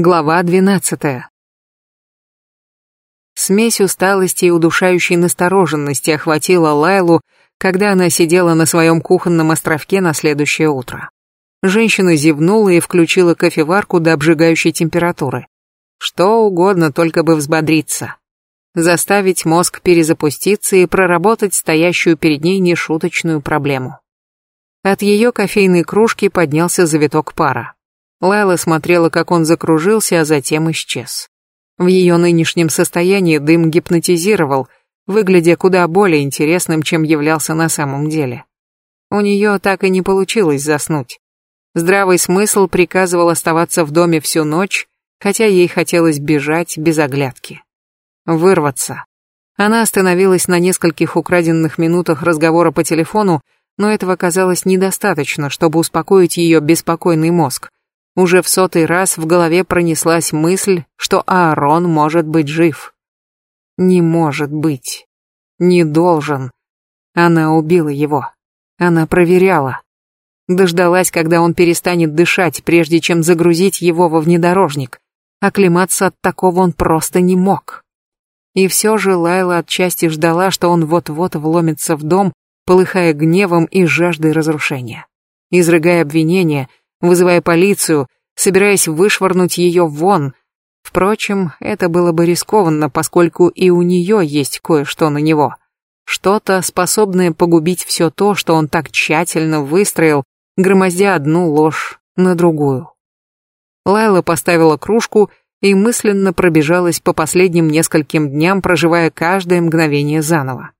Глава двенадцатая. Смесь усталости и удушающей настороженности охватила Лайлу, когда она сидела на своем кухонном островке на следующее утро. Женщина зевнула и включила кофеварку до обжигающей температуры. Что угодно, только бы взбодриться. Заставить мозг перезапуститься и проработать стоящую перед ней нешуточную проблему. От ее кофейной кружки поднялся завиток пара. Лайла смотрела, как он закружился, а затем исчез. В ее нынешнем состоянии дым гипнотизировал, выглядя куда более интересным, чем являлся на самом деле. У нее так и не получилось заснуть. Здравый смысл приказывал оставаться в доме всю ночь, хотя ей хотелось бежать без оглядки. Вырваться. Она остановилась на нескольких украденных минутах разговора по телефону, но этого казалось недостаточно, чтобы успокоить ее беспокойный мозг. Уже в сотый раз в голове пронеслась мысль, что Аарон может быть жив. Не может быть. Не должен. Она убила его. Она проверяла. Дождалась, когда он перестанет дышать, прежде чем загрузить его во внедорожник. Оклематься от такого он просто не мог. И все же Лайла отчасти ждала, что он вот-вот вломится в дом, полыхая гневом и жаждой разрушения. Изрыгая обвинения, вызывая полицию, собираясь вышвырнуть ее вон. Впрочем, это было бы рискованно, поскольку и у нее есть кое-что на него. Что-то, способное погубить все то, что он так тщательно выстроил, громоздя одну ложь на другую. Лайла поставила кружку и мысленно пробежалась по последним нескольким дням, проживая каждое мгновение заново.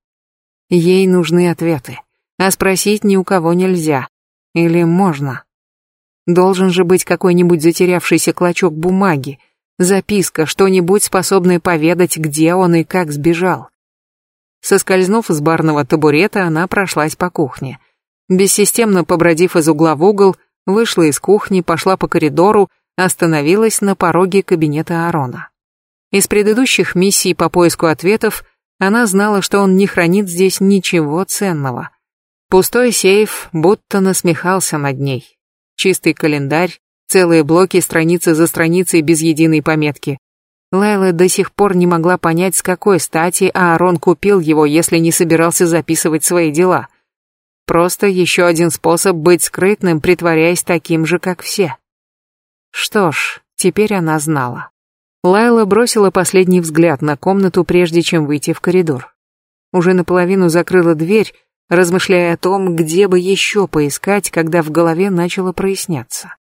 Ей нужны ответы, а спросить ни у кого нельзя. Или можно? Должен же быть какой-нибудь затерявшийся клочок бумаги, записка, что-нибудь способное поведать, где он и как сбежал. Соскользнув с барного табурета, она прошлась по кухне. Бессистемно побродив из угла в угол, вышла из кухни, пошла по коридору, остановилась на пороге кабинета Аарона. Из предыдущих миссий по поиску ответов она знала, что он не хранит здесь ничего ценного. Пустой сейф будто насмехался над ней. Чистый календарь, целые блоки, страницы за страницей без единой пометки. Лайла до сих пор не могла понять, с какой стати Аарон купил его, если не собирался записывать свои дела. Просто еще один способ быть скрытным, притворяясь таким же, как все. Что ж, теперь она знала. Лайла бросила последний взгляд на комнату, прежде чем выйти в коридор. Уже наполовину закрыла дверь, размышляя о том, где бы еще поискать, когда в голове начало проясняться.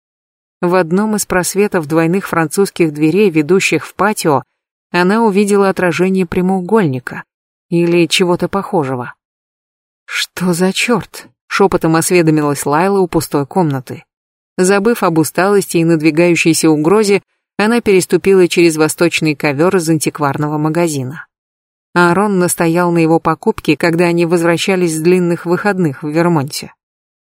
В одном из просветов двойных французских дверей, ведущих в патио, она увидела отражение прямоугольника или чего-то похожего. «Что за черт?» — шепотом осведомилась Лайла у пустой комнаты. Забыв об усталости и надвигающейся угрозе, она переступила через восточный ковер из антикварного магазина. Аарон настоял на его покупке, когда они возвращались с длинных выходных в Вермонте.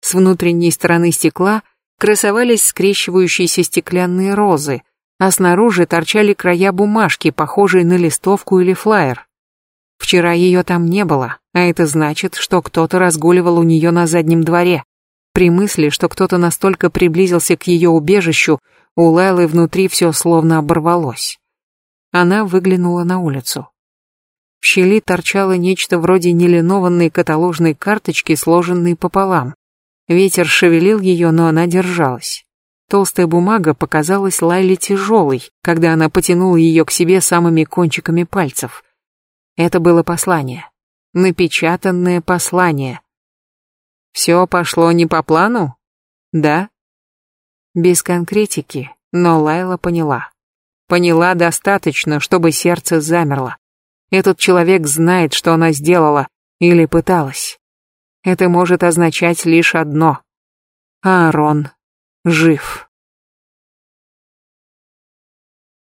С внутренней стороны стекла красовались скрещивающиеся стеклянные розы, а снаружи торчали края бумажки, похожие на листовку или флаер. Вчера ее там не было, а это значит, что кто-то разгуливал у нее на заднем дворе. При мысли, что кто-то настолько приблизился к ее убежищу, у Лайлы внутри все словно оборвалось. Она выглянула на улицу. В щели торчало нечто вроде нелинованной каталожной карточки, сложенной пополам. Ветер шевелил ее, но она держалась. Толстая бумага показалась Лайле тяжелой, когда она потянула ее к себе самыми кончиками пальцев. Это было послание. Напечатанное послание. Все пошло не по плану? Да? Без конкретики, но Лайла поняла. Поняла достаточно, чтобы сердце замерло. Этот человек знает, что она сделала или пыталась. Это может означать лишь одно. Аарон жив.